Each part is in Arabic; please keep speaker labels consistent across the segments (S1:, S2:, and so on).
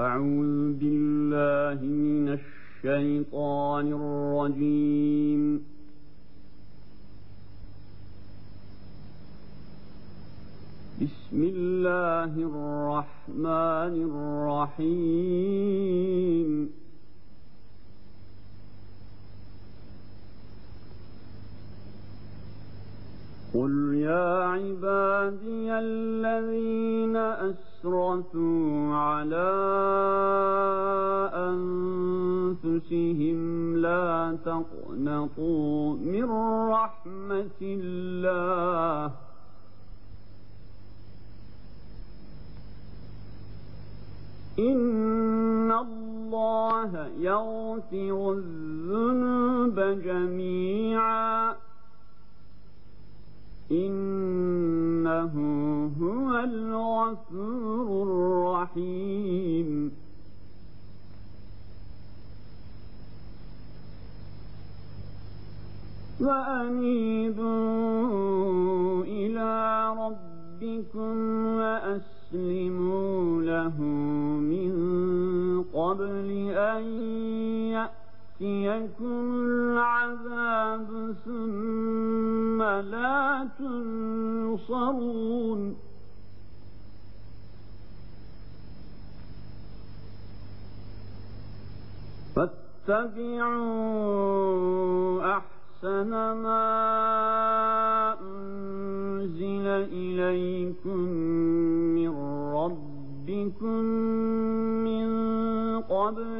S1: أعوذ بالله من الشيطان الرجيم. بسم الله الرحمن الرحيم. قل يا عبادي الذين أسرفوا على أنفسهم لا تقنطوا من رحمة الله إن الله يغفر الذنوب جميعا إنه هو الغفور الرحيم. وأنيبوا إلى ربكم وأسلموا له من قبل أن يأتيكم العذاب ثم لا تنصرون فاتبعوا أحسن ما أنزل إليكم من ربكم من قبل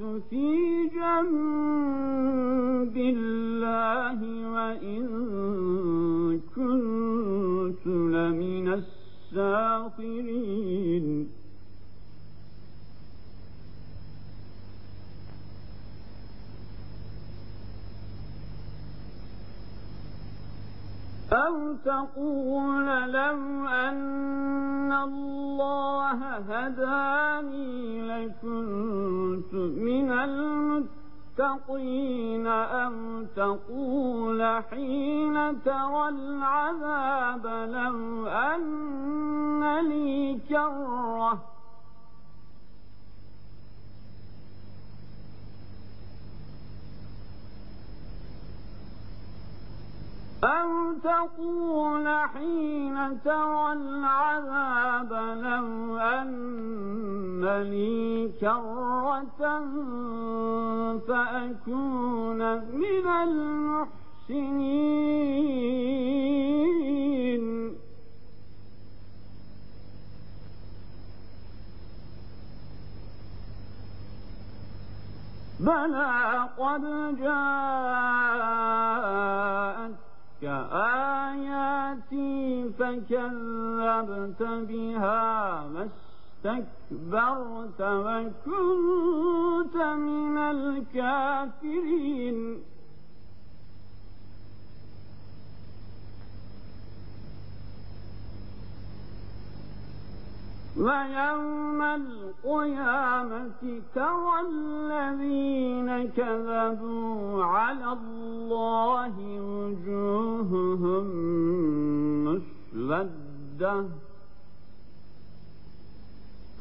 S1: في جنب الله وإن كنت لمن الساخرين. أو تقول لو أن الله هداني لكنت المتقين أو تقول حين ترى العذاب لو أن لي كرة أو تقول حين ترى العذاب لو أن لي كرة فأكون من المحسنين بلى قد جاءت كآياتي فكذبت بها واستكبرت وكنت من الكافرين. ويوم القيامة ترى الذين كذبوا على الله وجوههم مسودة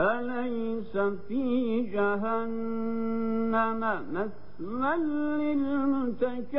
S1: أليس في جهنم مثوى للمتكبرين؟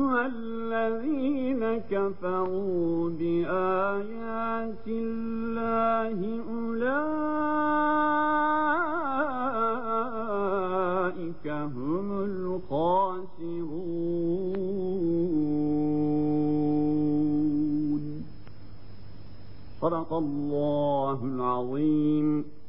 S1: والذين كفروا بآيات الله أولئك هم الخاسرون. صدق الله العظيم.